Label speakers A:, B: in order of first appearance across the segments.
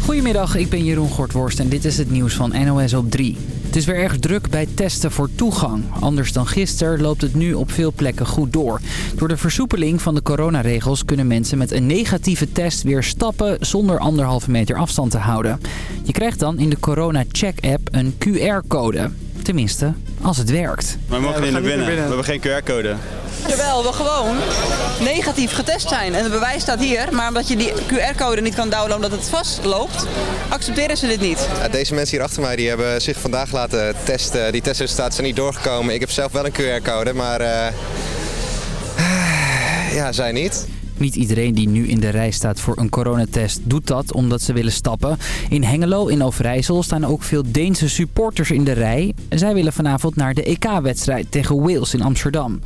A: Goedemiddag, ik ben Jeroen Gortworst en dit is het nieuws van NOS op 3. Het is weer erg druk bij testen voor toegang. Anders dan gisteren loopt het nu op veel plekken goed door. Door de versoepeling van de coronaregels kunnen mensen met een negatieve test weer stappen zonder anderhalve meter afstand te houden. Je krijgt dan in de Corona Check app een QR-code. Tenminste, als het werkt.
B: Maar we mogen niet naar binnen. We hebben geen QR-code.
C: Terwijl we gewoon negatief getest zijn. En het bewijs staat hier, maar omdat je die QR-code niet kan downloaden omdat het vastloopt, accepteren ze dit niet.
D: Ja, deze mensen hier achter mij die hebben zich vandaag laten testen. Die testresultaten zijn niet doorgekomen. Ik heb zelf wel een QR-code, maar uh, ja, zij niet.
A: Niet iedereen die nu in de rij staat voor een coronatest doet dat omdat ze willen stappen. In Hengelo in Overijssel staan ook veel Deense supporters in de rij. Zij willen vanavond naar de EK-wedstrijd tegen Wales in Amsterdam.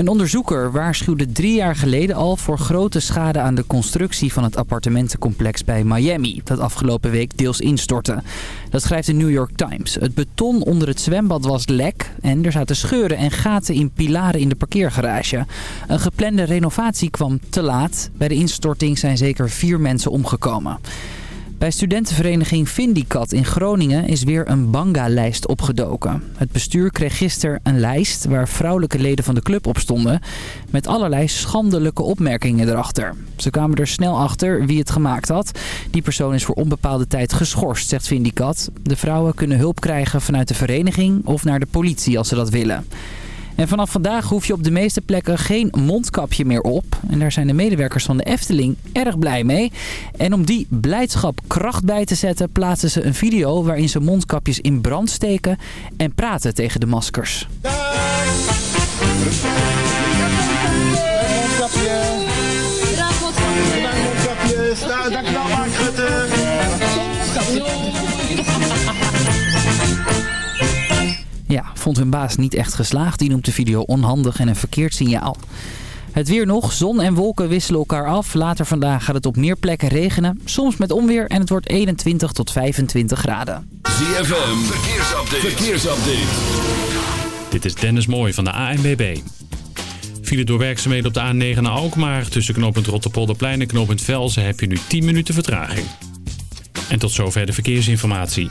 A: Een onderzoeker waarschuwde drie jaar geleden al voor grote schade aan de constructie van het appartementencomplex bij Miami, dat afgelopen week deels instortte. Dat schrijft de New York Times. Het beton onder het zwembad was lek en er zaten scheuren en gaten in pilaren in de parkeergarage. Een geplande renovatie kwam te laat. Bij de instorting zijn zeker vier mensen omgekomen. Bij studentenvereniging Vindicat in Groningen is weer een banga-lijst opgedoken. Het bestuur kreeg gisteren een lijst waar vrouwelijke leden van de club op stonden... met allerlei schandelijke opmerkingen erachter. Ze kwamen er snel achter wie het gemaakt had. Die persoon is voor onbepaalde tijd geschorst, zegt Vindicat. De vrouwen kunnen hulp krijgen vanuit de vereniging of naar de politie als ze dat willen. En vanaf vandaag hoef je op de meeste plekken geen mondkapje meer op. En daar zijn de medewerkers van de Efteling erg blij mee. En om die blijdschap kracht bij te zetten plaatsen ze een video waarin ze mondkapjes in brand steken en praten tegen de maskers. Vond hun baas niet echt geslaagd. Die noemt de video onhandig en een verkeerd signaal. Het weer nog. Zon en wolken wisselen elkaar af. Later vandaag gaat het op meer plekken regenen. Soms met onweer en het wordt 21 tot 25 graden.
E: ZFM, verkeersupdate. verkeersupdate.
F: Dit is Dennis Mooij van de ANBB. File door werkzaamheden op de A9 naar Alkmaar. Tussen knooppunt Rotterpolderplein en knooppunt Velzen heb je nu 10 minuten vertraging. En tot zover de verkeersinformatie.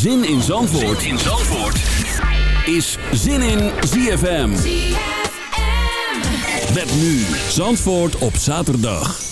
E: Zin in Zandvoort, zin in Zandvoort. is Zin in ZFM. Met nu Zandvoort op zaterdag.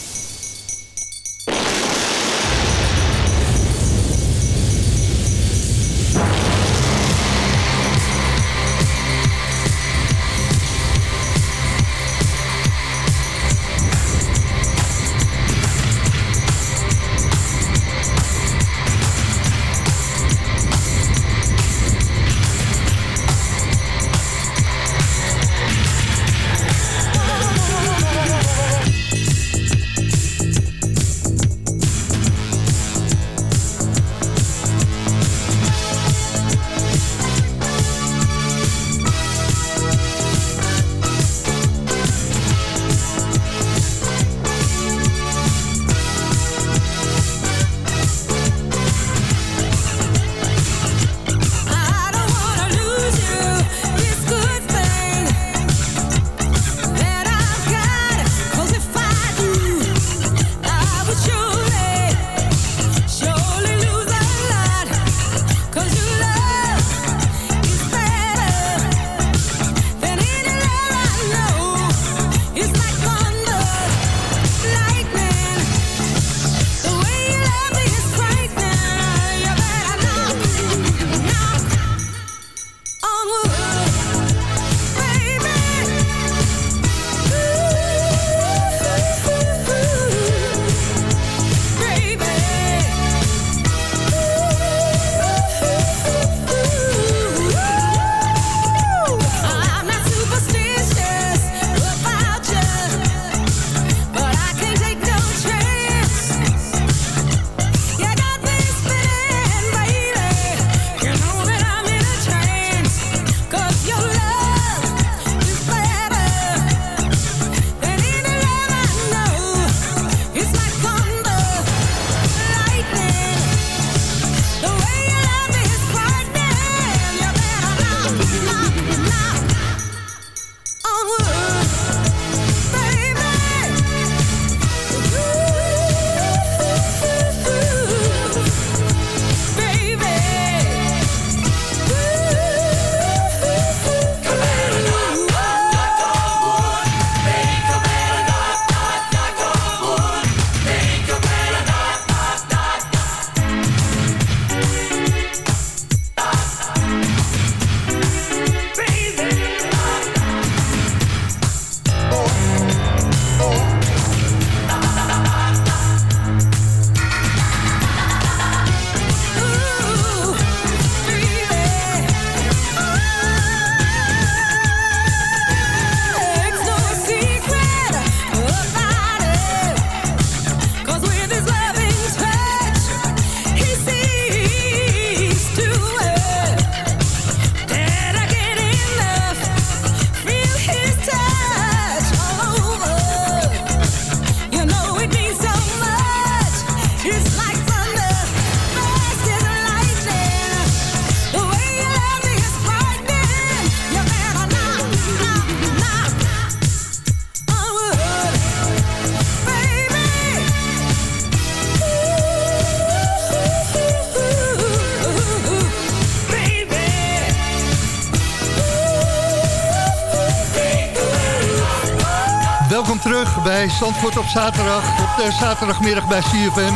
G: Zandvoort op zaterdag. Op de zaterdagmiddag bij CFM.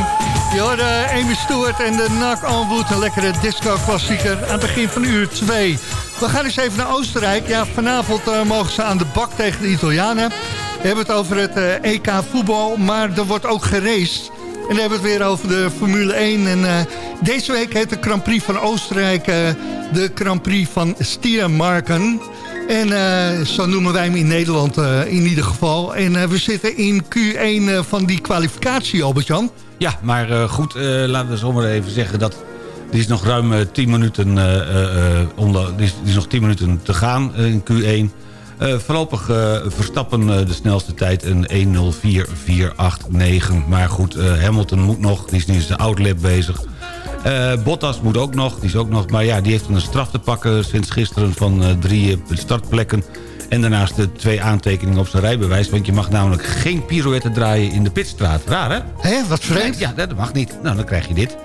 G: Je hoorde Amy Stewart en de Knock on. Een lekkere disco-klassieker aan het begin van uur 2. We gaan eens even naar Oostenrijk. Ja, vanavond uh, mogen ze aan de bak tegen de Italianen. We hebben het over het uh, EK voetbal, maar er wordt ook geraced. En dan hebben we het weer over de Formule 1. En deze week heet de Grand Prix van Oostenrijk de Grand Prix van Stiermarken. En uh, zo noemen wij hem in Nederland uh, in ieder geval. En uh, we zitten in Q1 van die kwalificatie, Albert-Jan.
H: Ja, maar goed, laten we zomaar even zeggen dat... Er is nog ruim 10 minuten, onder, er is, is nog 10 minuten te gaan in Q1. voorlopig Verstappen de snelste tijd een 1.04.489. Maar goed, Hamilton moet nog, die is nu zijn outlap bezig... Uh, Bottas moet ook nog, die is ook nog... maar ja, die heeft een straf te pakken sinds gisteren van uh, drie startplekken... en daarnaast de twee aantekeningen op zijn rijbewijs... want je mag namelijk geen pirouette draaien in de pitstraat. Raar, hè?
G: Hé, wat vreemd.
H: Ja, dat mag niet. Nou, dan krijg je dit.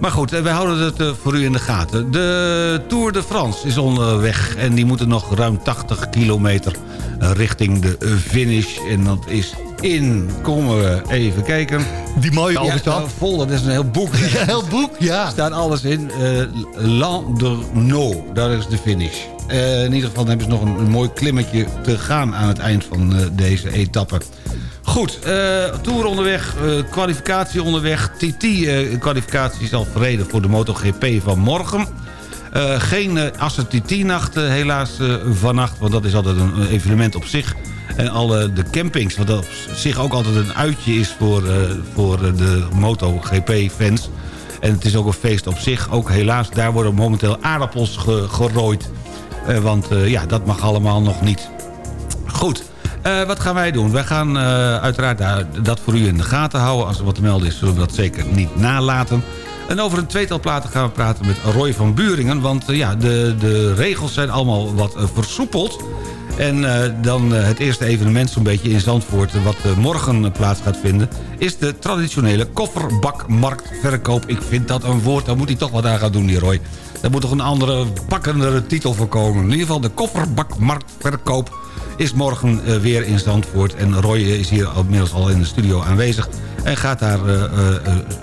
H: Maar goed, wij houden het voor u in de gaten. De Tour de France is onderweg en die moeten nog ruim 80 kilometer richting de finish. En dat is in. Komen we even kijken.
G: Die mooie ja,
H: nou, vol, dat is een heel boek.
G: Ja, heel boek, ja.
H: Er staat alles in. Uh, Landerneau, daar is de finish. Uh, in ieder geval hebben ze nog een, een, mooi klimmetje te gaan aan het eind van uh, deze etappe. Goed, uh, Tour onderweg, kwalificatie onderweg. TT-kwalificatie is al verreden voor de MotoGP van morgen. geen uh, TT-nacht helaas vannacht, want dat is altijd een evenement op zich. En alle de campings, wat op zich ook altijd een uitje is voor, uh, voor de MotoGP-fans. En het is ook een feest op zich. Ook helaas, daar worden momenteel aardappels ge gerooid. Uh, want ja, dat mag allemaal nog niet. Goed, wat gaan wij doen? Wij gaan uiteraard dat voor u in de gaten houden. Als er wat te melden is, zullen we dat zeker niet nalaten. En over een tweetal platen gaan we praten met Roy van Buringen. Want ja, de, de regels zijn allemaal wat versoepeld. En uh, dan uh, het eerste evenement zo'n beetje in Zandvoort... Eh, wat morgen plaats gaat vinden... is de traditionele kofferbakmarktverkoop. Ik vind dat een woord, daar moet hij toch wat aan gaan doen, die Roy. Daar moet toch een andere, pakkendere titel voor komen. In ieder geval de kofferbakmarktverkoop is morgen weer in Zandvoort. En Roy is hier inmiddels al in de studio aanwezig en gaat daar uh, uh,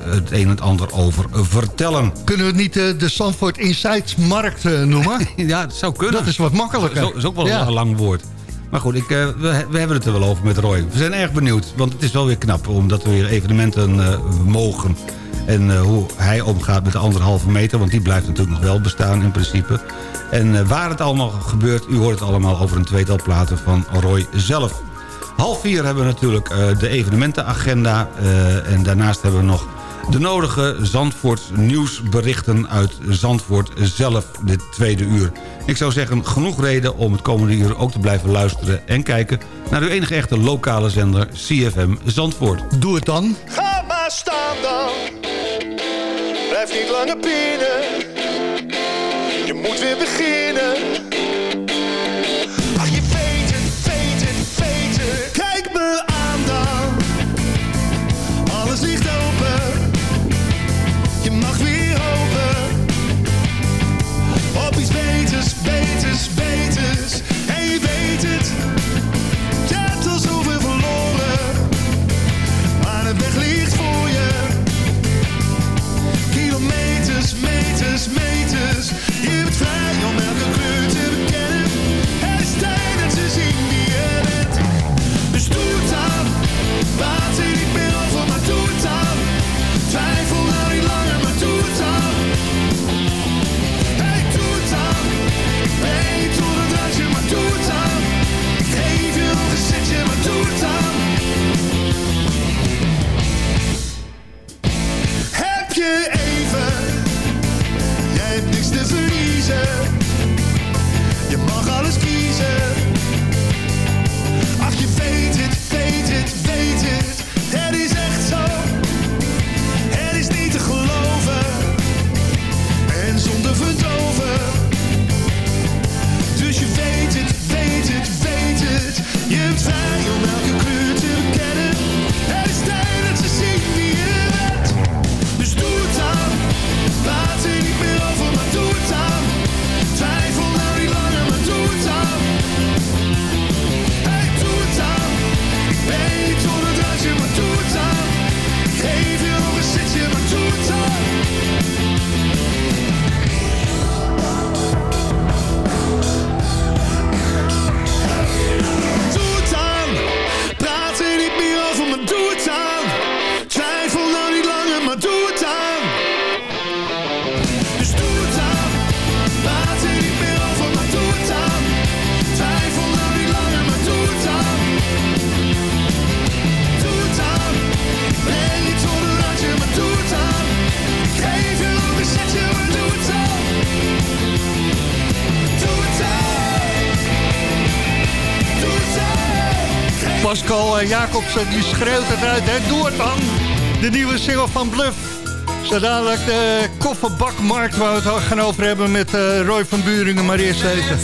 H: het een en het ander over vertellen.
G: Kunnen we het niet de Zandvoort Insights Markt noemen?
H: ja, dat zou kunnen.
G: Dat is wat makkelijker.
H: Dat is ook wel ja. een lang woord. Maar goed, ik, we, we, hebben het er wel over met Roy. We zijn erg benieuwd, want het is wel weer knap... omdat we weer evenementen mogen. En hoe hij omgaat met de anderhalve meter... want die blijft natuurlijk nog wel bestaan in principe. En waar het allemaal gebeurt, u hoort het allemaal over een tweetal platen van Roy zelf. Half vier hebben we natuurlijk uh, de evenementenagenda. Uh, en daarnaast hebben we nog de nodige Zandvoort nieuwsberichten uit Zandvoort zelf dit tweede uur. Ik zou zeggen, genoeg reden om het komende uur ook te blijven luisteren... en kijken naar uw enige echte lokale zender CFM Zandvoort.
G: Doe het dan.
I: Ga maar staan dan. Blijf niet langer binnen. Je moet weer beginnen.
J: Pascal eh, Jacobsen, die schreeuwt het uit. Hè? Doe het dan! De nieuwe single van Bluff. Zo dadelijk de kofferbakmarkt waar we het gaan over hebben met uh, Roy van Buringen. Maar eerst deze.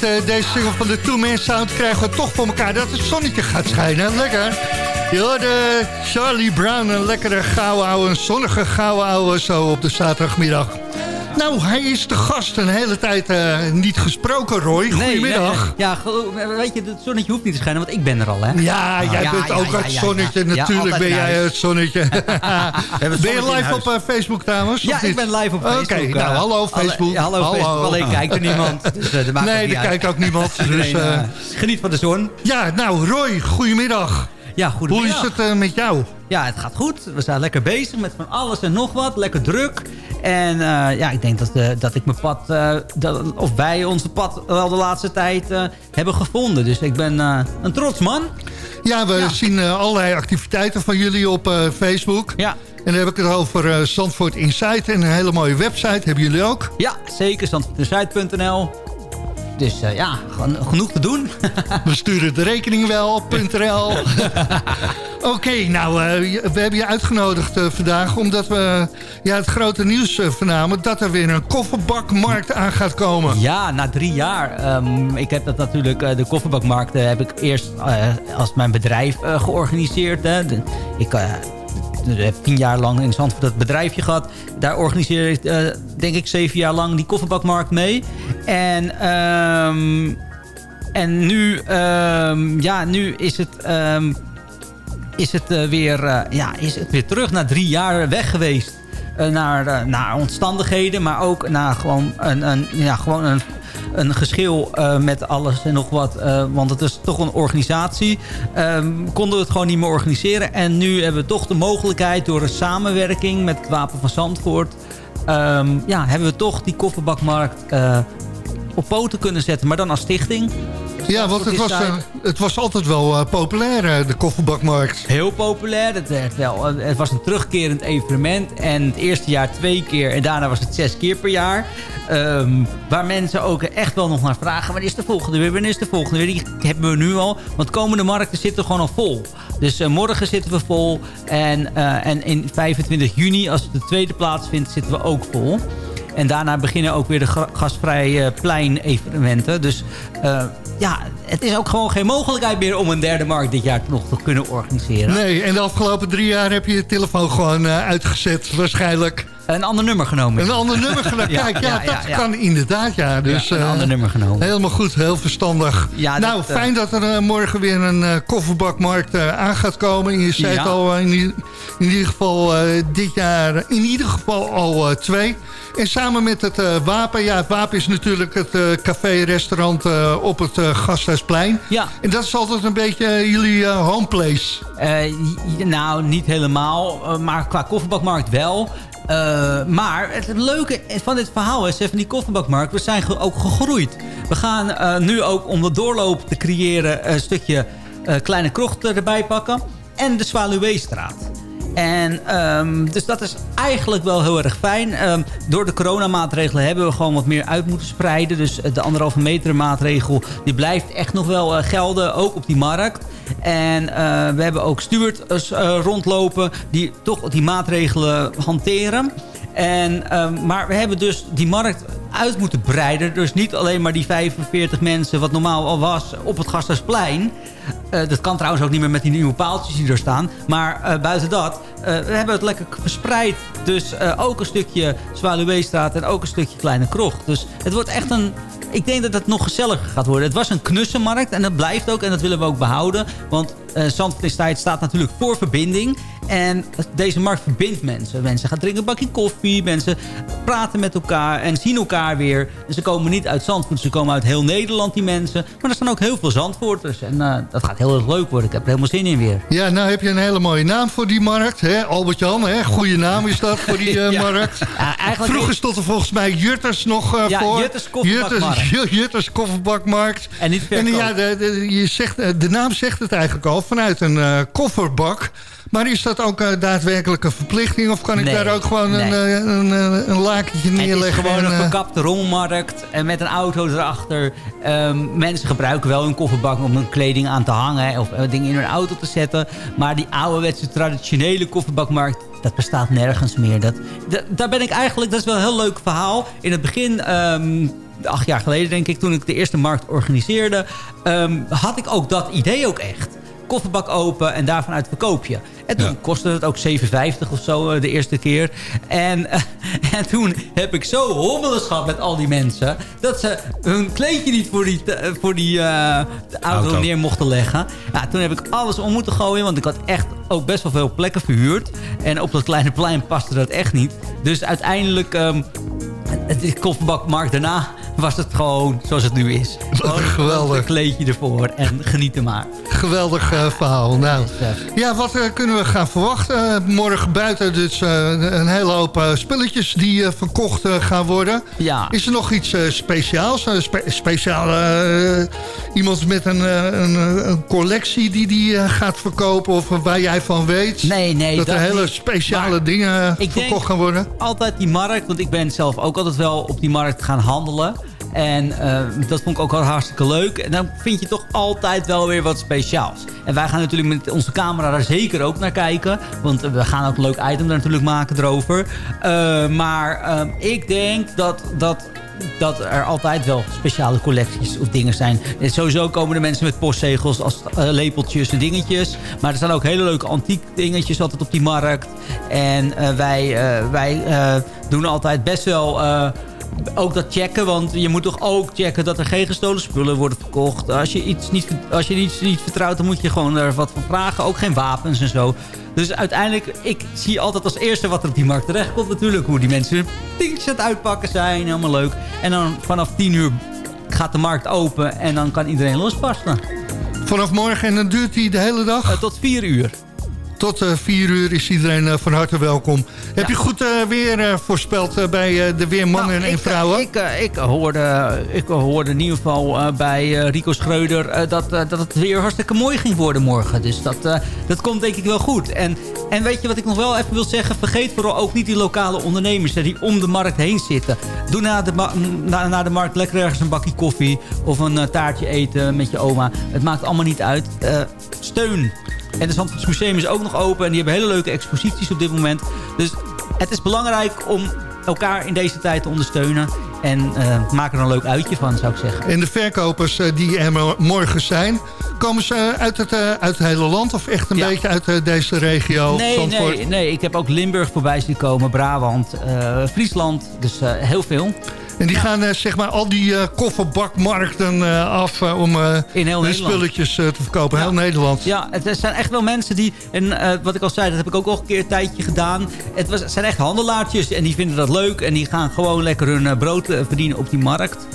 J: Met uh, deze single van de Two Man Sound krijgen we toch voor elkaar dat het zonnetje gaat schijnen. Lekker. Je hoorde Charlie Brown, een lekkere gouden ouwe, een zonnige gouden ouwe zo op de zaterdagmiddag. Nou, hij is de gast een hele tijd uh, niet gesproken, Roy. Goedemiddag.
K: Nee, ja, ja, weet je, het zonnetje hoeft niet te schijnen, want ik ben er al, hè?
J: Ja, jij ja, bent ook het zonnetje. Natuurlijk ben jij het zonnetje. ben je live op uh, Facebook, dames?
K: Ja, ik ben live op Facebook.
J: Oké, okay, nou, hallo Facebook.
K: Hallo, hallo Facebook. Alleen kijkt er niemand. Dus, uh,
J: nee, er kijkt ook niemand. Dus,
K: geniet van de zon.
J: Ja, nou, Roy, goedemiddag.
K: Ja, goedemiddag.
J: Hoe is het uh, met jou?
K: Ja, het gaat goed. We zijn lekker bezig met van alles en nog wat. Lekker druk. En uh, ja, ik denk dat, uh, dat ik mijn pad, dat, of wij onze pad wel de laatste tijd hebben gevonden. Dus ik ben een trots man.
J: Ja, we ja. zien allerlei activiteiten van jullie op Facebook.
K: Ja.
J: En dan heb ik het over Zandvoort Insight en een hele mooie website. Hebben jullie ook?
K: Ja, zeker. Zandvoortinsight.nl dus uh, ja, genoeg te doen.
J: We sturen de rekening wel, .nl. Oké, nou, uh, we hebben je uitgenodigd uh, vandaag... omdat we ja, het grote nieuws vernamen... dat er weer een kofferbakmarkt aan gaat komen.
K: Ja, na drie jaar. Um, ik heb dat natuurlijk, de kofferbakmarkt... heb ik eerst als mijn bedrijf georganiseerd. Hè. Ik heb tien jaar lang in Zandvoort dat bedrijfje gehad. Daar organiseer ik, uh, denk ik, zeven jaar lang die kofferbakmarkt mee. En, um, en nu, um, ja, nu is het... Is het, uh, weer, uh, ja, is het weer terug na drie jaar weg geweest. naar, naar omstandigheden, maar ook naar gewoon een, een, ja, gewoon een een geschil met alles en nog wat. Want het is toch een organisatie. Um, konden we het gewoon niet meer organiseren. En nu hebben we toch de mogelijkheid door een samenwerking met het Wapen van Zandvoort... Um, ja, hebben we toch die kofferbakmarkt op poten kunnen zetten. Maar dan als stichting.
G: Ja, want het was, uh, het was altijd wel uh, populair, uh, de kofferbakmarkt.
K: Heel populair. Het, werd wel, het was een terugkerend evenement. En het eerste jaar twee keer. En daarna was het zes keer per jaar. Um, waar mensen ook echt wel nog naar vragen. Wanneer is de volgende weer? Wanneer is de volgende weer? Die hebben we nu al. Want komende markten zitten gewoon al vol. Dus morgen zitten we vol. En, en in 25 juni, als de tweede plaatsvindt, zitten we ook vol. En daarna beginnen ook weer de gastvrije plein-evenementen. Dus uh, ja, het is ook gewoon geen mogelijkheid meer om een derde markt dit jaar nog te kunnen organiseren.
G: Nee, en de afgelopen drie jaar heb je je telefoon gewoon uh, uitgezet waarschijnlijk.
K: Een ander nummer genomen.
G: Een ander nummer genomen. Kijk, ja, ja, dat kan inderdaad, ja. Dus,
K: een uh, ander nummer genomen.
G: Helemaal goed, heel verstandig. nou, dat, fijn dat er uh, morgen weer een kofferbakmarkt aan gaat komen. Je zei het al, in, in, ieder geval dit jaar, in ieder geval al twee. En samen met het Wapen, ja, het Wapen is natuurlijk het café-restaurant op het Gasthuisplein.
K: Ja.
G: En dat is altijd een beetje jullie homeplace.
K: nou, niet helemaal, maar qua kofferbakmarkt wel. Uh, maar het leuke van dit verhaal is, van die kofferbakmarkt, we zijn ook gegroeid. We gaan uh, nu ook om de doorloop te creëren een stukje uh, kleine krocht erbij pakken. En de Zwaluweestraat. En um, dus dat is eigenlijk wel heel erg fijn. Um, door de coronamaatregelen hebben we gewoon wat meer uit moeten spreiden. Dus de anderhalve meter maatregel die blijft echt nog wel uh, gelden, ook op die markt. En uh, we hebben ook stewards uh, rondlopen die toch die maatregelen hanteren. En, um, maar we hebben dus die markt uit moeten breiden. Dus niet alleen maar die 45 mensen, wat normaal al was, op het Gasthuisplein. Uh, dat kan trouwens ook niet meer met die nieuwe paaltjes die er staan. Maar uh, buiten dat, uh, we hebben het lekker verspreid. Dus ook een stukje Zwaluweestraat en ook een stukje Kleine Krocht. Dus het wordt echt een... Ik denk dat het nog gezelliger gaat worden. Het was een knussenmarkt en dat blijft ook. En dat willen we ook behouden. Want uh, staat natuurlijk voor verbinding. En deze markt verbindt mensen. Mensen gaan drinken een bakje koffie. Mensen praten met elkaar en zien elkaar weer. En ze komen niet uit Zandvoort. Ze komen uit heel Nederland, die mensen. Maar er staan ook heel veel Zandvoorters. En uh, dat gaat heel erg leuk worden. Ik heb er helemaal zin in weer.
G: Ja, nou heb je een hele mooie naam voor die markt. Hè? Albert-Jan, hè? goede naam is dat voor die uh, ja. markt. Ja, Vroeger stond er volgens mij Jutters nog uh,
K: ja,
G: voor.
K: Jutters Kofferbakmarkt.
G: Jutters, Jutters Kofferbakmarkt.
K: En niet verkoop.
G: En ja, de, de, je zegt, de naam zegt het eigenlijk al. Vanuit een kofferbak. Maar is dat ook uh, daadwerkelijk een verplichting? Of kan ik
K: nee,
G: daar ook gewoon
K: nee.
G: een, een, een, een lakentje neerleggen?
K: Het is gewoon
G: en,
K: een verkapte rommelmarkt. En met een auto erachter. Um, mensen gebruiken wel hun kofferbak om hun kleding aan te hangen. Of dingen in hun auto te zetten. Maar die ouderwetse traditionele kofferbakmarkt dat bestaat nergens meer. Dat, dat, daar ben ik eigenlijk, dat is wel een heel leuk verhaal. In het begin, um, acht jaar geleden denk ik, toen ik de eerste markt organiseerde... Um, had ik ook dat idee ook echt. Kofferbak open en daarvan uit verkoop je. En toen ja. kostte het ook 7,50 of zo de eerste keer. En, uh, en toen heb ik zo hommeles gehad met al die mensen... dat ze hun kleedje niet voor die, voor die uh, auto, auto, neer mochten leggen. Ja, toen heb ik alles om moeten gooien... want ik had echt ook best wel veel plekken verhuurd. En op dat kleine plein paste dat echt niet. Dus uiteindelijk... Um, de kofferbakmarkt daarna was het gewoon zoals het nu is.
G: Geweldig.
K: Een kleedje ervoor en geniet er maar.
G: Geweldig uh, verhaal. Nou, ja, wat uh, kunnen we gaan verwachten? Uh, morgen buiten dus een hele hoop spulletjes die verkocht gaan worden.
K: Ja.
G: Is er nog iets speciaals? Spe speciaal iemand met een, een, een, collectie die die gaat verkopen of waar jij van weet?
K: Nee, nee.
G: Dat, dat er hele
K: niet.
G: speciale
K: maar
G: dingen verkocht gaan worden?
K: Altijd die markt, want ik ben zelf ook altijd wel op die markt gaan handelen. En uh, dat vond ik ook wel hartstikke leuk. En dan vind je toch altijd wel weer wat speciaals. En wij gaan natuurlijk met onze camera daar zeker ook naar kijken. Want we gaan ook een leuk item daar natuurlijk maken erover. Uh, maar uh, ik denk dat... dat dat er altijd wel speciale collecties of dingen zijn. En sowieso komen er mensen met postzegels als lepeltjes en dingetjes. Maar er staan ook hele leuke antiek dingetjes altijd op die markt. En wij, wij doen altijd best wel ook dat checken. Want je moet toch ook checken dat er geen gestolen spullen worden verkocht. Als je iets niet, als je iets niet vertrouwt, dan moet je gewoon er wat van vragen. Ook geen wapens en zo. Dus uiteindelijk, ik zie altijd als eerste wat er op die markt terecht komt natuurlijk. Hoe die mensen dingetjes aan het uitpakken zijn. Helemaal leuk. En dan vanaf 10 uur gaat de markt open en dan kan iedereen lospassen.
G: Vanaf morgen en dan duurt die de hele dag?
K: Uh, tot 4 uur.
G: Tot uh, 4 uur is iedereen uh, van harte welkom. Heb je goed uh, weer voorspeld bij de weermannen
K: nou,
G: en vrouwen?
K: Ik, ik, hoorde, ik hoorde in ieder geval bij Rico Schreuder dat, dat het weer hartstikke mooi ging worden morgen. Dus dat, dat komt denk ik wel goed. En, en weet je wat ik nog wel even wil zeggen? Vergeet vooral ook niet die lokale ondernemers die om de markt heen zitten. Doe na de, na, na de markt lekker ergens een bakje koffie of een taartje eten met je oma. Het maakt allemaal niet uit. steun en het Zandvoorts Museum is ook nog open. En die hebben hele leuke exposities op dit moment. Dus het is belangrijk om elkaar in deze tijd te ondersteunen. En uh, maak er een leuk uitje van, zou ik zeggen.
G: En de verkopers uh, die er morgen zijn... komen ze uit het, uh, uit het hele land of echt een ja. beetje uit deze regio?
K: Nee, nee, nee, ik heb ook Limburg voorbij zien komen, Brabant, Friesland. Dus heel veel.
G: En die gaan uh, zeg maar al die uh, kofferbakmarkten uh, af om hun spulletjes te verkopen.
K: Ja.
G: Heel Nederland.
K: Ja, het zijn echt wel mensen die... En wat ik al zei, dat heb ik ook al een keer een tijdje gedaan. Het was, zijn echt handelaartjes en die vinden dat leuk. En die gaan gewoon lekker hun brood verdienen op die markt.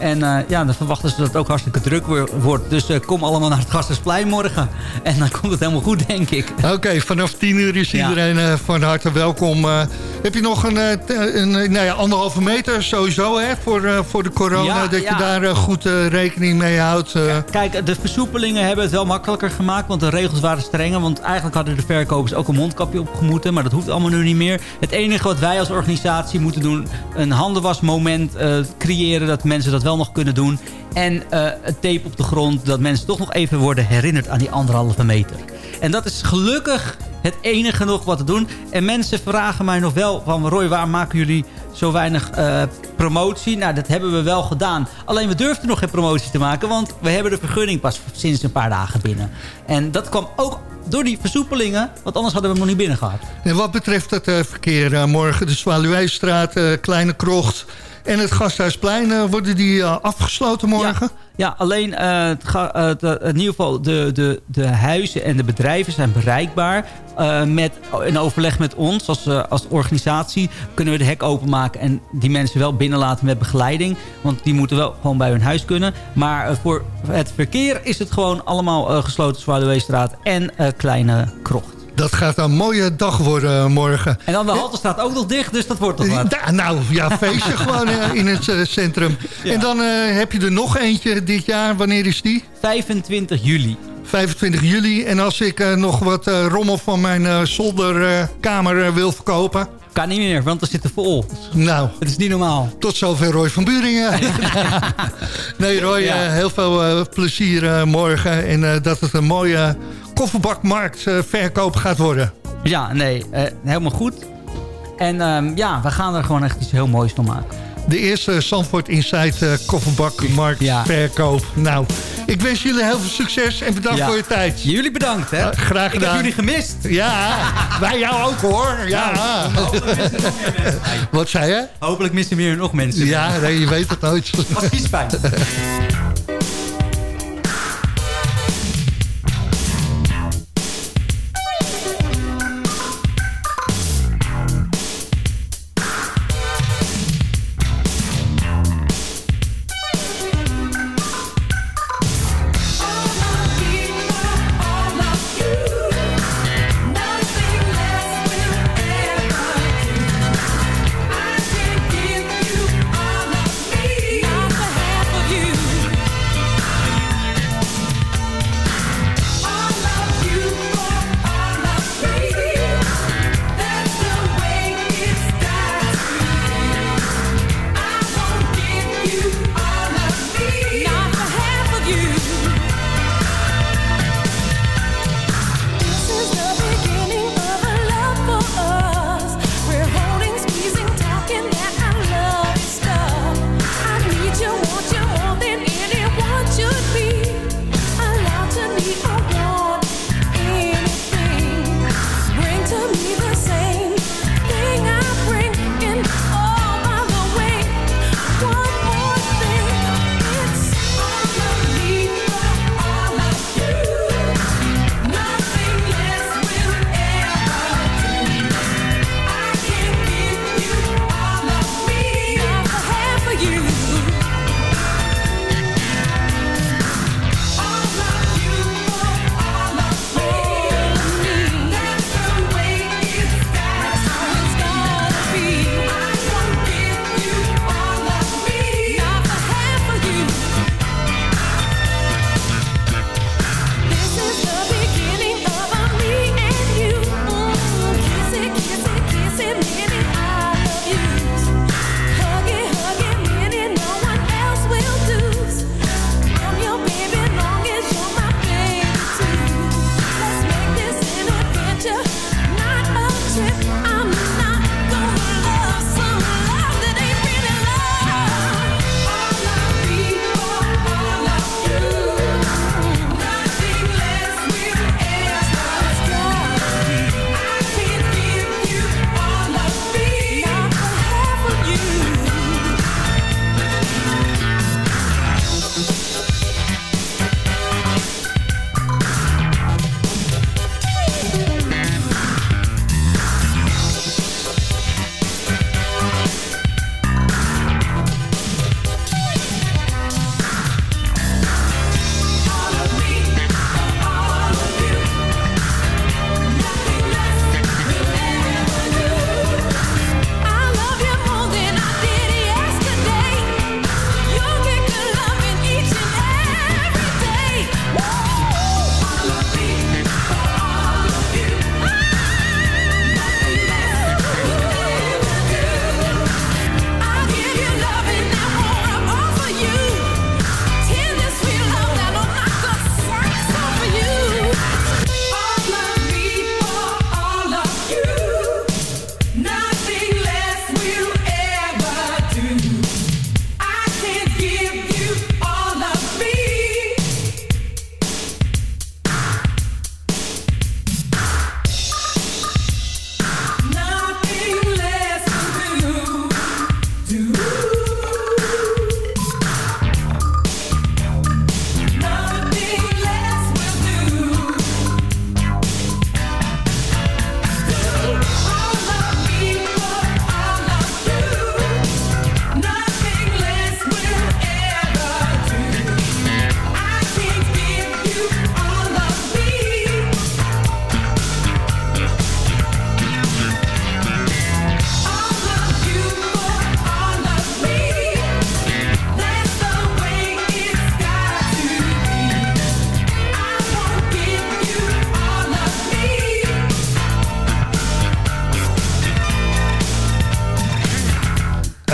K: En uh, ja, dan verwachten ze dat het ook hartstikke druk wordt. Dus uh, kom allemaal naar het Gassersplein morgen. En dan komt het helemaal goed, denk ik.
G: Oké, okay, vanaf 10 uur is iedereen ja. uh, van harte welkom. heb je nog een, een nou ja, anderhalve meter sowieso hè, voor, voor de corona? Ja, dat je daar goed rekening mee houdt?
K: Kijk, de versoepelingen hebben het wel makkelijker gemaakt. Want de regels waren strenger. Want eigenlijk hadden de verkopers ook een mondkapje opgemoeten. Maar dat hoeft allemaal nu niet meer. Het enige wat wij als organisatie moeten doen... een handenwasmoment creëren. Dat mensen dat wel nog kunnen doen. En uh, het tape op de grond, dat mensen toch nog even worden herinnerd aan die anderhalve meter. En dat is gelukkig het enige nog wat te doen. En mensen vragen mij nog wel van... Roy, waar maken jullie zo weinig uh, promotie? Nou, dat hebben we wel gedaan. Alleen we durfden nog geen promotie te maken... want we hebben de vergunning pas sinds een paar dagen binnen. En dat kwam ook door die versoepelingen, want anders hadden we hem nog niet binnen gehad.
G: En wat betreft het uh, verkeer morgen, de Zwaluweestraat, uh, Kleine Krocht en het Gasthuisplein, worden die afgesloten morgen?
K: Ja. Ja, alleen uh, het in ieder geval de, de, de huizen en de bedrijven zijn bereikbaar. Met, in overleg met ons als, als organisatie kunnen we de hek openmaken... en die mensen wel binnenlaten met begeleiding. Want die moeten wel gewoon bij hun huis kunnen. Maar voor het verkeer is het gewoon allemaal gesloten Zwaluweestraat en Kleine Krocht.
G: Dat gaat een mooie dag worden morgen.
K: En dan de halte staat ook nog dicht, dus dat wordt toch wat.
G: Da, nou, ja, feestje gewoon in het uh, centrum. Ja. En dan heb je er nog eentje dit jaar. Wanneer is die?
K: 25 juli.
G: 25 juli. En als ik nog wat rommel van mijn zolderkamer wil verkopen...
K: Kan niet meer, want er zitten vol.
G: Nou.
K: Het is niet normaal.
G: Tot zover Roy van Buringen. nee Roy, ja. heel veel plezier morgen. En dat het een mooie kofferbakmarktverkoop gaat worden.
K: Ja, nee, helemaal goed. En um, ja, we gaan er gewoon echt iets heel moois van maken.
G: De eerste Zandvoort Inside uh, kofferbakmarktverkoop. Ja. Nou, ik wens jullie heel veel succes en bedankt ja. voor je tijd.
K: Jullie bedankt, hè.
G: Uh, graag gedaan. Ik
K: heb jullie gemist.
G: Ja, wij jou ook, hoor. Ja.
K: Nou,
G: Wat zei je?
K: Hopelijk missen meer nog mensen.
G: Ja, nee, je weet het nooit.
K: Was kiespijn.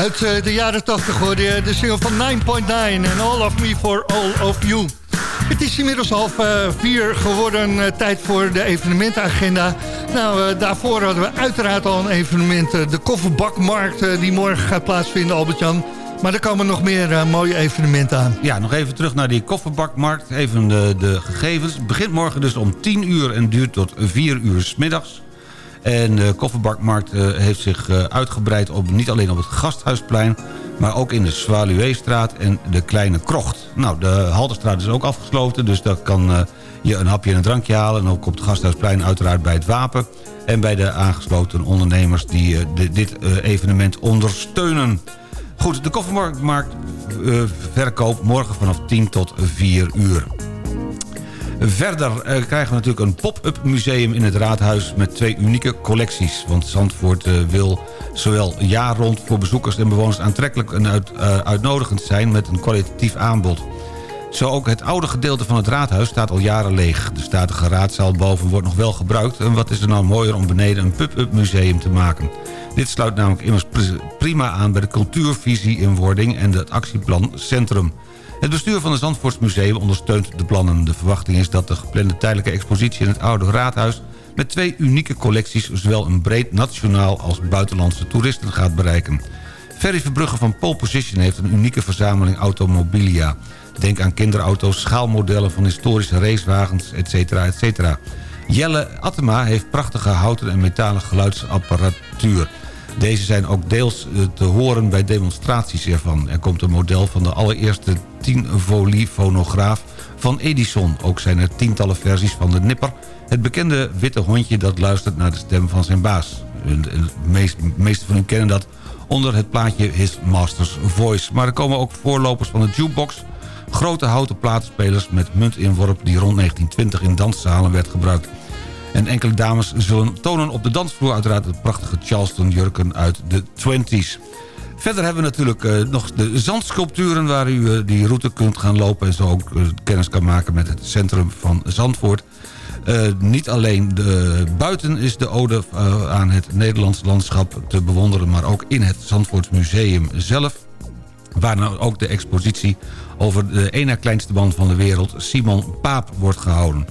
G: Uit uh, de jaren 80 hoorde je de single van 9.9 en All of Me for All of You. Het is inmiddels half uh, vier geworden, uh, tijd voor de evenementenagenda. Nou, daarvoor hadden we uiteraard al een evenement, de kofferbakmarkt... die morgen gaat plaatsvinden, Albert-Jan. Maar er komen nog meer mooie evenementen aan.
H: Ja, nog even terug naar die kofferbakmarkt. Even de, de gegevens. Het begint morgen dus om 10 uur en duurt tot 4 uur s middags. En de kofferbakmarkt uh, heeft zich uh, uitgebreid op, niet alleen op het Gasthuisplein... maar ook in de Zwaluweestraat en de Kleine Krocht. Nou, de Halterstraat is ook afgesloten, dus daar kan je een hapje en een drankje halen. En ook op het Gasthuisplein uiteraard bij het Wapen... en bij de aangesloten ondernemers die dit evenement ondersteunen. Goed, de koffermarkt verkoopt morgen vanaf 10 tot 4 uur. Verder uh, krijgen we natuurlijk een pop-up museum in het Raadhuis... met twee unieke collecties. Want Zandvoort uh, wil zowel jaar rond voor bezoekers en bewoners... aantrekkelijk en uit, uh, uitnodigend zijn met een kwalitatief aanbod. Zo ook het oude gedeelte van het raadhuis staat al jaren leeg. De statige raadzaal boven wordt nog wel gebruikt... en wat is er nou mooier om beneden een pop-up museum te maken... Dit sluit namelijk immers prima aan bij de cultuurvisie in wording... en het actieplan Centrum. Het bestuur van het Zandvoortsmuseum ondersteunt de plannen. De verwachting is dat de geplande tijdelijke expositie in het Oude Raadhuis... met twee unieke collecties zowel een breed nationaal als buitenlandse toeristen gaat bereiken. Ferry Verbrugge van Pole Position heeft een unieke verzameling automobilia. Denk aan kinderauto's, schaalmodellen van historische racewagens, etc. etc. Jelle Attema heeft prachtige houten en metalen geluidsapparatuur... Deze zijn ook deels eh, te horen bij demonstraties ervan. Er komt een model van de allereerste 10-folie fonograaf van Edison. Ook zijn er tientallen versies van de Nipper... het bekende witte hondje dat luistert naar de stem van zijn baas. De meeste van u kennen dat onder het plaatje His Master's Voice. Maar er komen ook voorlopers van de jukebox... grote houten platenspelers met muntinworp die rond 1920 in danszalen werd gebruikt... En enkele dames zullen tonen op de dansvloer... uiteraard het prachtige Charleston jurken uit de 20s. Verder hebben we natuurlijk uh, nog de zandsculpturen... waar u uh, die route kunt gaan lopen... en zo ook uh, kennis kan maken met het centrum van Zandvoort. niet alleen de, buiten is de ode aan het Nederlands landschap te bewonderen... maar ook in het Zandvoortsmuseum zelf... waar nou ook de expositie over de ene kleinste man van de wereld... Simon Paap wordt gehouden.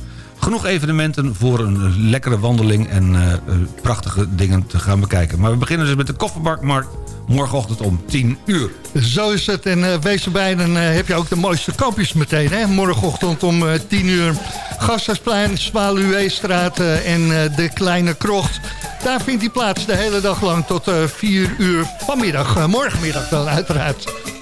H: Genoeg evenementen voor een lekkere wandeling en uh, prachtige dingen te gaan bekijken. Maar we beginnen dus met de kofferbakmarkt morgenochtend om 10 uur.
G: Zo is het. En uh, wees erbij, heb je ook de mooiste kampjes meteen. Hè? Morgenochtend om uh, 10 uur. Gasthuisplein, Zwaluweestraat en de Kleine Krocht. Daar vindt die plaats de hele dag lang tot 4 uur vanmiddag. morgenmiddag dan uiteraard.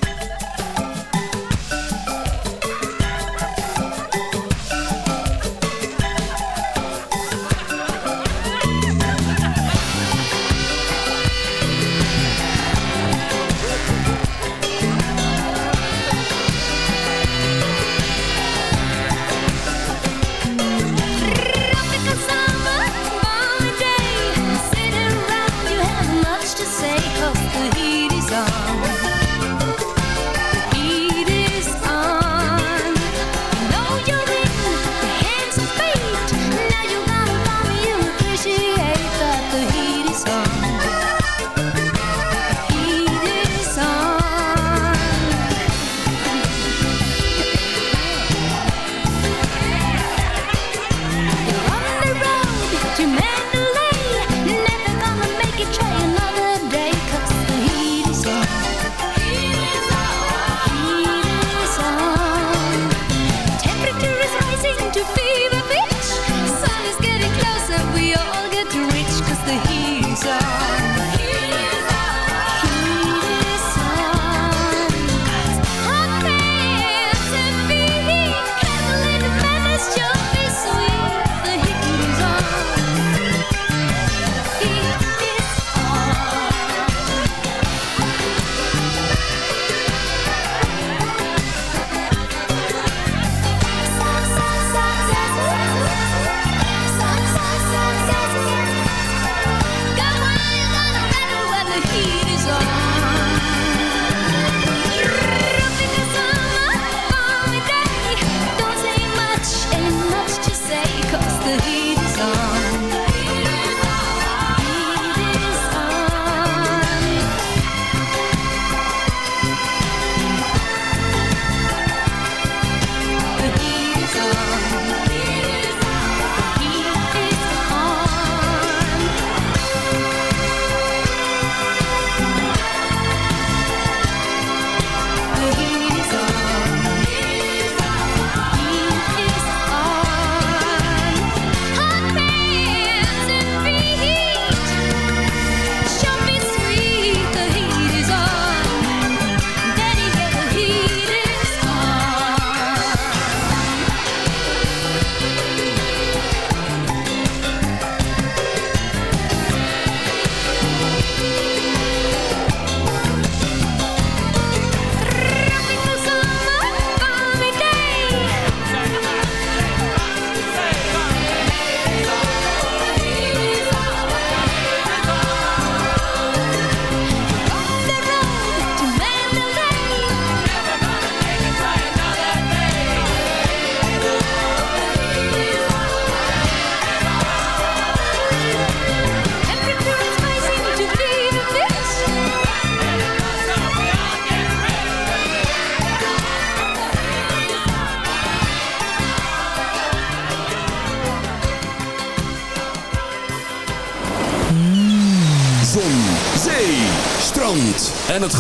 E: the heat.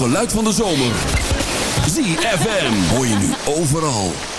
E: Geluid van de zomer. ZFM hoor je nu overal.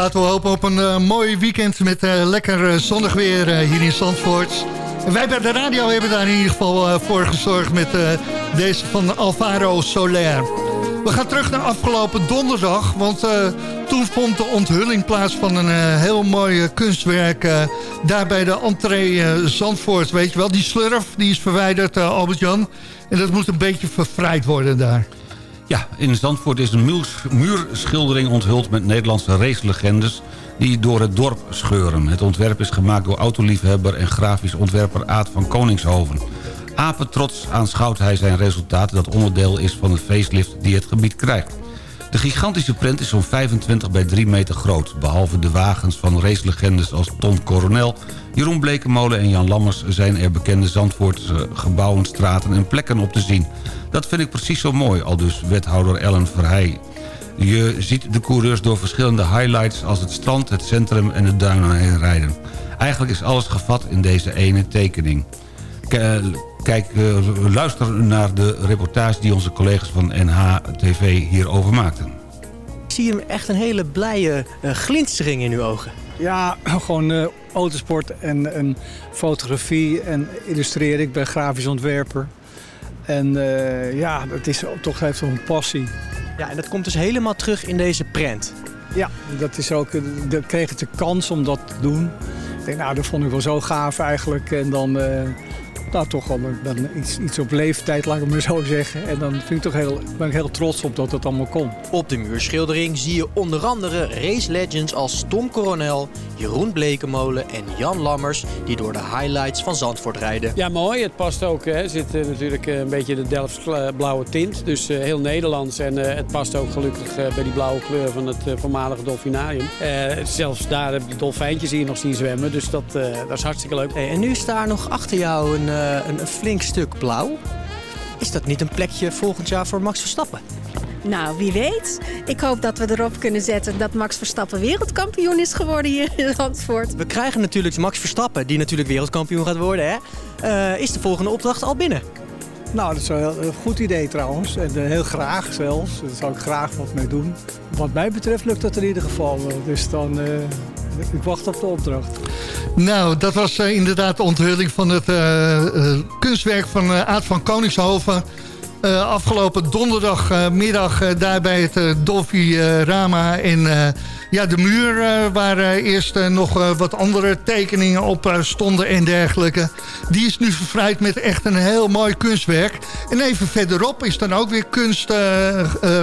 G: Laten we hopen op een eh, mooi weekend met eh, lekker eh, zonnig weer hier in Zandvoort. Wij bij de radio hebben daar in ieder geval voor gezorgd met deze van Alvaro Soler. We gaan terug naar afgelopen donderdag, want toen vond de onthulling plaats van een heel mooi kunstwerk daar bij de entree Zandvoort. Weet je wel, die slurf die is verwijderd, Albert-Jan. En dat moet een beetje verfraaid worden daar.
H: Ja, in Zandvoort is een muurs- muurschildering onthuld met Nederlandse racelegendes die door het dorp scheuren. Het ontwerp is gemaakt door autoliefhebber en grafisch ontwerper Aad van Koningshoven. Apetrots aanschouwt hij zijn resultaat dat onderdeel is van de facelift die het gebied krijgt. De gigantische print is zo'n 25 bij 3 meter groot. Behalve de wagens van racelegendes als Tom Coronel, Jeroen Blekemolen en Jan Lammers... zijn er bekende Zandvoortse gebouwen, straten en plekken op te zien. Dat vind ik precies zo mooi, al dus wethouder Ellen Verheij. Je ziet de coureurs door verschillende highlights als het strand, het centrum en de duinen heen rijden. Eigenlijk is alles gevat in deze ene tekening. K- Kijk, eh, luister naar de reportage die onze collega's van NH-TV hierover maakten.
L: Ik zie hem echt een hele blije uh, glinstering in uw ogen.
M: Ja, gewoon uh, autosport en, en, fotografie en illustreren. Ik ben grafisch ontwerper. En uh, ja, het is toch heeft een passie.
L: Ja, en dat komt dus helemaal terug in deze prent.
M: Ja, dat is ook, de, kreeg het de kans om dat te doen. Ik denk, nou, dat vond ik wel zo gaaf eigenlijk. En dan, uh, nou, toch wel een iets, iets op leeftijd, laat ik maar zo zeggen. En dan vind ik toch heel, ben ik heel trots op dat het allemaal kon.
L: Op de muurschildering zie je onder andere race legends als Tom Coronel, Jeroen Blekemolen en Jan Lammers... die door de highlights van Zandvoort rijden.
N: Ja, mooi. Het past ook. Hè. Er zit eh, natuurlijk eh, een beetje de Delfts blauwe tint. Dus eh, heel Nederlands. En eh, het past ook gelukkig bij die blauwe kleur van het voormalige dolfinarium. Eh, zelfs daar heb je dolfijntjes hier nog zien zwemmen. Dus dat, eh, dat is hartstikke leuk.
L: Hey, en nu is daar nog achter jou een, een, een flink stuk blauw. Is dat niet een plekje volgend jaar voor Max Verstappen?
O: Nou, wie weet. Ik hoop dat we erop kunnen zetten dat Max Verstappen wereldkampioen is geworden hier in Zandvoort.
L: We krijgen natuurlijk Max Verstappen, die natuurlijk wereldkampioen gaat worden. Hè? Eh, is de volgende opdracht al binnen?
M: Nou, dat is een goed idee trouwens. En eh, heel graag zelfs. Daar zou ik graag wat mee doen. Wat mij betreft lukt dat in ieder geval. Dus dan, eh, ik wacht op de opdracht.
G: Nou, dat was eh, inderdaad de onthulling van het eh, eh, kunstwerk van Aad van Koningshoven. Afgelopen donderdagmiddag daar bij het eh, Rama. Eh, ja, de muur eh, waar eh, eerst eh, nog wat andere tekeningen op stonden en dergelijke. Die is nu verfraaid met echt een heel mooi kunstwerk. En even verderop is dan ook weer kunst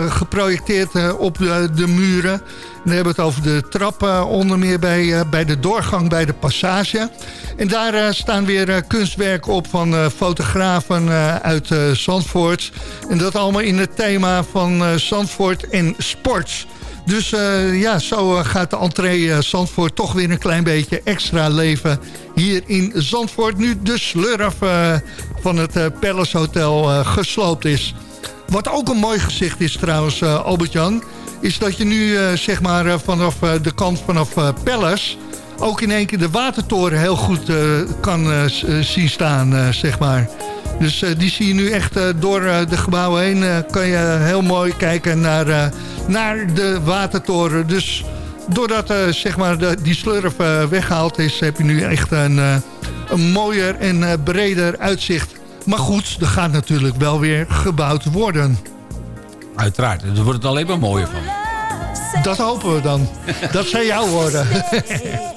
G: geprojecteerd op de, muren. En dan hebben we het over de trap eh, onder meer bij, bij de doorgang bij de passage. En daar staan weer kunstwerken op van fotografen uit Zandvoort. En dat allemaal in het thema van Zandvoort en sport. Dus eh, ja, zo eh, gaat de entree eh, Zandvoort toch weer een klein beetje extra leven hier in Zandvoort. Nu de slurf van het Palace Hotel gesloopt is. Wat ook een mooi gezicht is trouwens, Albert-Jan... is dat je nu zeg maar vanaf de kant vanaf Palace... ook in één keer de watertoren heel goed kan zien staan, zeg maar. Dus eh, die zie je nu echt eh, door eh, de gebouwen heen... kan je heel mooi kijken naar, naar de watertoren. Dus doordat eh, zeg maar de, die slurf eh, weggehaald is... heb je nu echt een, eh, een mooier en eh, breder uitzicht. Maar goed, er gaat natuurlijk wel weer gebouwd worden.
H: Uiteraard, daar wordt het alleen maar mooier van.
G: Dat hopen we dan. Dat zijn jouw woorden.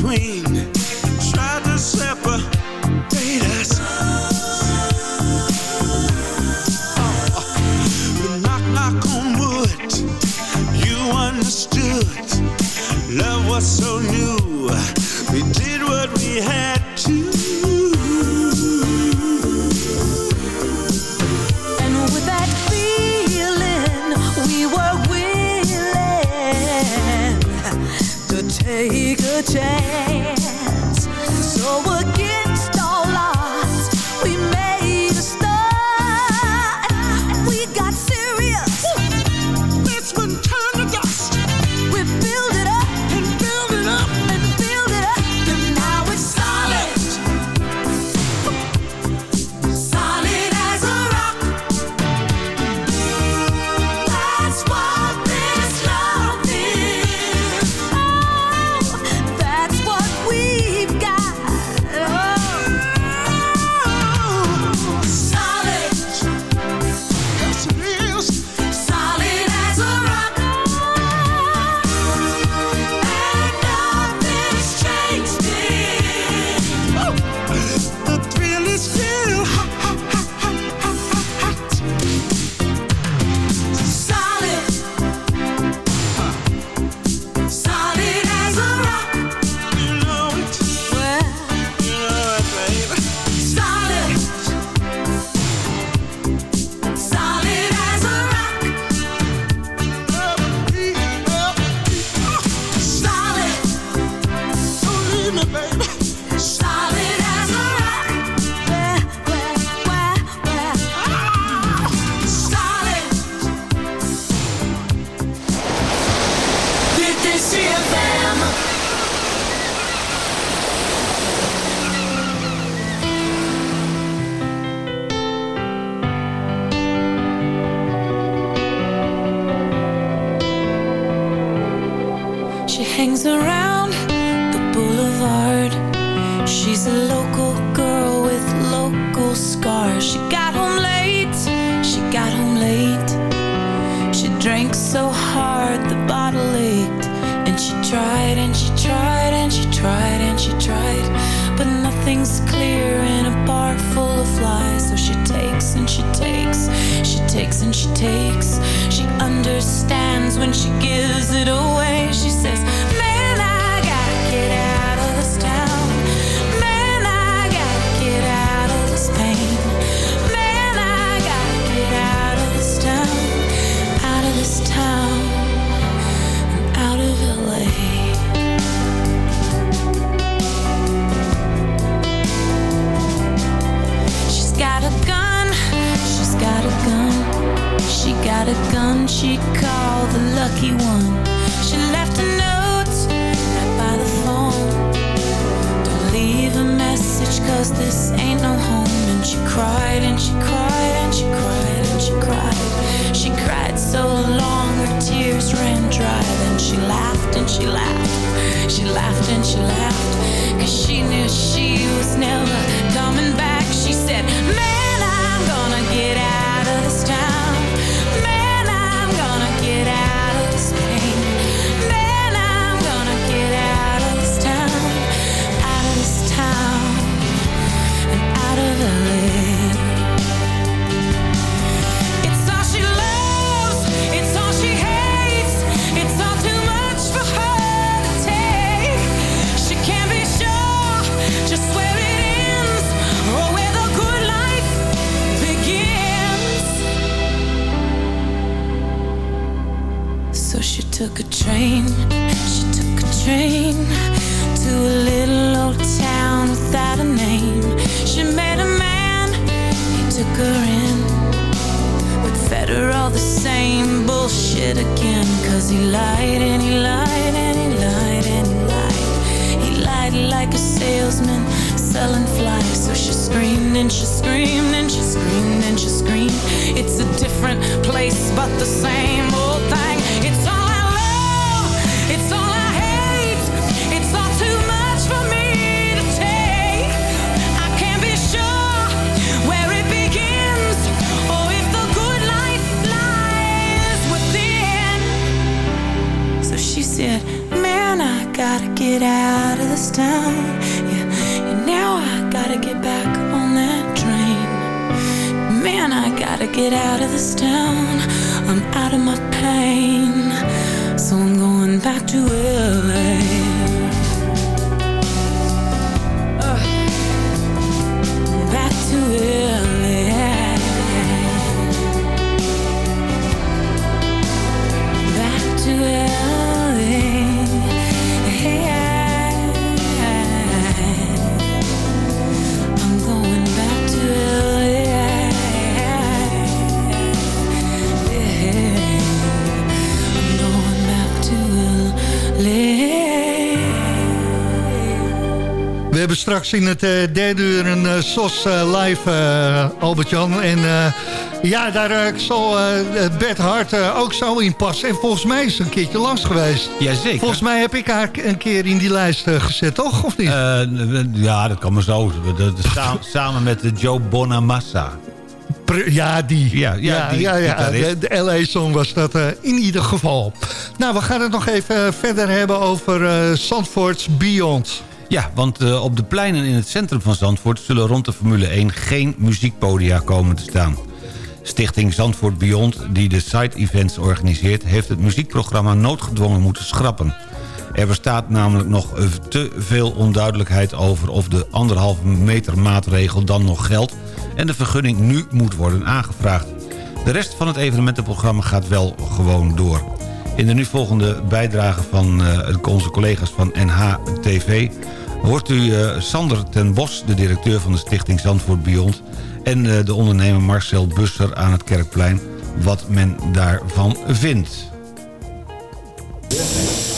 P: between. Straks in het eh, derde uur een eh, SOS eh, live, Albert-Jan. En ja, daar zal Bert Hart ook zo in passen. En volgens mij is ze een keertje langs geweest.
H: Jazeker.
P: Volgens mij heb ik haar een keer in die lijst gezet, toch? Of niet?
H: Ja, dat kan maar zo. Samen, met de Joe Bonamassa.
P: Ja, die.
H: Ja, ja, die
P: ja, ja. De, de LA-song was dat in ieder geval. Nou, we gaan het nog even verder hebben over eh Zandvoorts Beyond.
H: Ja, want eh, op de pleinen in het centrum van Zandvoort... zullen rond de Formule 1 geen muziekpodia komen te staan. Stichting Zandvoort Beyond, die de side-events organiseert... heeft het muziekprogramma noodgedwongen moeten schrappen. Er bestaat namelijk nog te veel onduidelijkheid over... of de anderhalve meter maatregel dan nog geldt... en de vergunning nu moet worden aangevraagd. De rest van het evenementenprogramma gaat wel gewoon door. In de nu volgende bijdrage van eh, onze collega's van NHTV... hoort u eh, Sander ten Bos, de directeur van de stichting Zandvoort Beyond... en eh, de ondernemer Marcel Busser aan het Kerkplein... wat men daarvan vindt.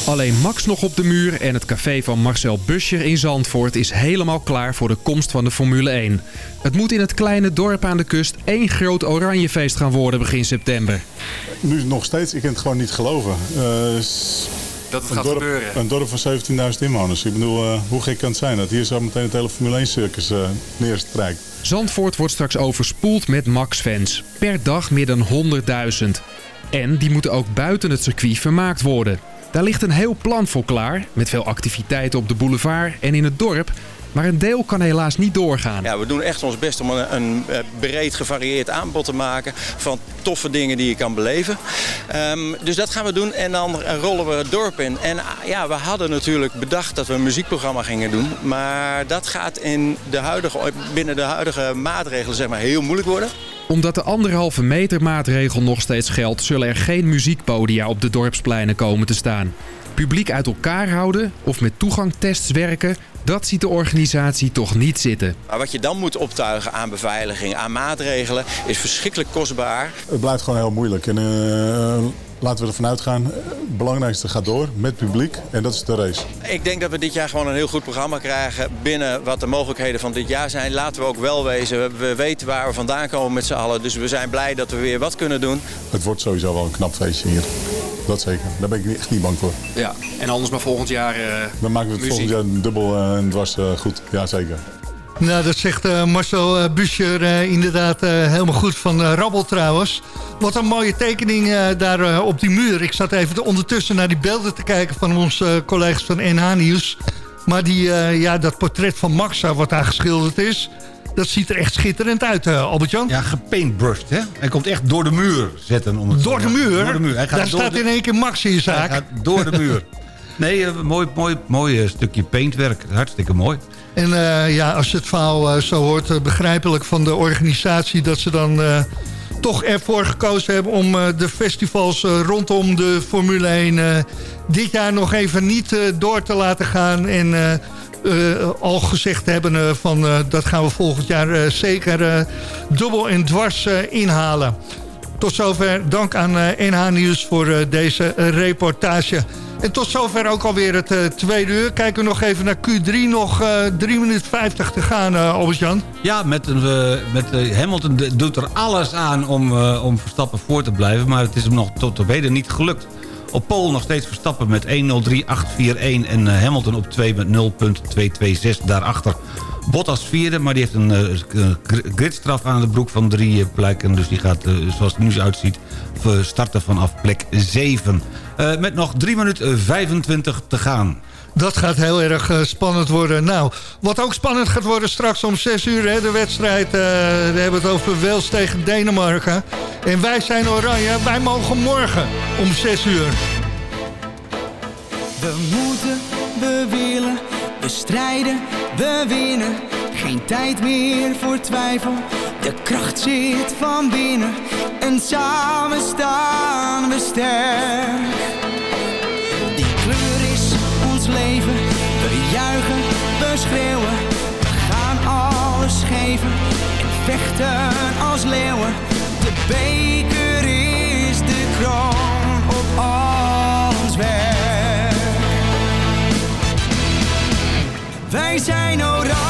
Q: Alleen Max nog op de muur en het café van Marcel Buscher in Zandvoort is helemaal klaar voor de komst van de Formule 1. Het moet in het kleine dorp aan de kust één groot oranjefeest gaan worden begin september.
R: Nu nog steeds, ik kan het gewoon niet geloven. Eh,
Q: dat het
R: een
Q: gaat
R: dorp,
Q: gebeuren.
R: Een dorp van 17.000 inwoners. Ik bedoel, eh, hoe gek kan het zijn dat hier zo meteen het hele Formule 1 circus uh, neerstrijkt?
Q: Zandvoort wordt straks overspoeld met Max-fans. Per dag meer dan 100.000. En die moeten ook buiten het circuit vermaakt worden. Daar ligt een heel plan voor klaar, met veel activiteiten op de boulevard en in het dorp. Maar een deel kan helaas niet doorgaan.
S: Ja, we doen echt ons best om een, een breed gevarieerd aanbod te maken van toffe dingen die je kan beleven. Um, dus dat gaan we doen en dan rollen we het dorp in. En ja, we hadden natuurlijk bedacht dat we een muziekprogramma gingen doen. Maar dat gaat in de huidige, binnen de huidige maatregelen zeg maar, heel moeilijk worden
Q: omdat de anderhalve meter maatregel nog steeds geldt... zullen er geen muziekpodia op de dorpspleinen komen te staan. Publiek uit elkaar houden of met toegangtests werken... dat ziet de organisatie toch niet zitten.
S: Maar wat je dan moet optuigen aan beveiliging, aan maatregelen... is verschrikkelijk kostbaar.
R: Het blijft gewoon heel moeilijk. En, uh, laten we ervan uitgaan, het belangrijkste gaat door met publiek en dat is de race.
S: Ik denk dat we dit jaar gewoon een heel goed programma krijgen binnen wat de mogelijkheden van dit jaar zijn. Laten we ook wel wezen, we weten waar we vandaan komen met z'n allen, dus we zijn blij dat we weer wat kunnen doen.
R: Het wordt sowieso wel een knap feestje hier. Dat zeker. Daar ben ik echt niet bang voor.
Q: Ja, en anders maar volgend jaar uh,
R: Dan maken we het
Q: muziek.
R: volgend jaar dubbel uh, en dwars uh, goed. Ja, zeker.
G: Nou, dat zegt uh, Marcel uh, Buscher uh, inderdaad helemaal goed van Rabbel trouwens. Wat een mooie tekening daar op die muur. Ik zat even ondertussen naar die beelden te kijken van onze collega's van NH Nieuws. Maar die, ja, dat portret van Maxa wat daar geschilderd is... dat ziet er echt schitterend uit, Albert-Jan.
H: Ja, gepaintbrushed, hè? Hij komt echt door de muur zetten. Om het
G: door, de muur?
H: door de muur? Hij gaat
G: daar staat
H: de...
G: in één keer Max in je zaak.
H: Hij gaat door de muur. Nee, mooi, mooi, mooi stukje paintwerk. Hartstikke mooi.
G: En uh, ja, als je het verhaal uh, zo hoort, uh, begrijpelijk van de organisatie... dat ze dan toch ervoor gekozen hebben om de festivals rondom de Formule 1... dit jaar nog even niet door te laten gaan. En al gezegd hebben van dat gaan we volgend jaar zeker dubbel en dwars inhalen. Tot zover dank aan NH Nieuws voor deze reportage. En tot zover ook alweer het uh, tweede uur. Kijken we nog even naar Q3. Nog uh, 3 minuten 50 te gaan, uh, Albert-Jan.
H: Ja, met, met Hamilton doet er alles aan om, om Verstappen voor te blijven. Maar het is hem nog tot op heden niet gelukt. Op Pol nog steeds Verstappen met 1.03.841 en Hamilton op 2 met 0.226 daarachter. Bottas vierde, maar die heeft een uh, gridstraf aan de broek van drie plekken. Dus die gaat, uh, zoals het nu uitziet, starten vanaf plek 7. Uh, met nog 3 minuten 25 te gaan.
G: Dat gaat heel erg uh, spannend worden. Nou, wat ook spannend gaat worden straks om 6 uur, hè, de wedstrijd. Uh, we hebben het over Wales tegen Denemarken. En wij zijn oranje, wij mogen morgen om 6 uur.
T: We moeten, we willen, strijden, we winnen. Geen tijd meer voor twijfel, de kracht zit van binnen. En samen staan we sterk. Die kleur is ons leven, we juichen, we schreeuwen. We gaan alles geven en vechten als leeuwen. De beker Wij zijn oranje.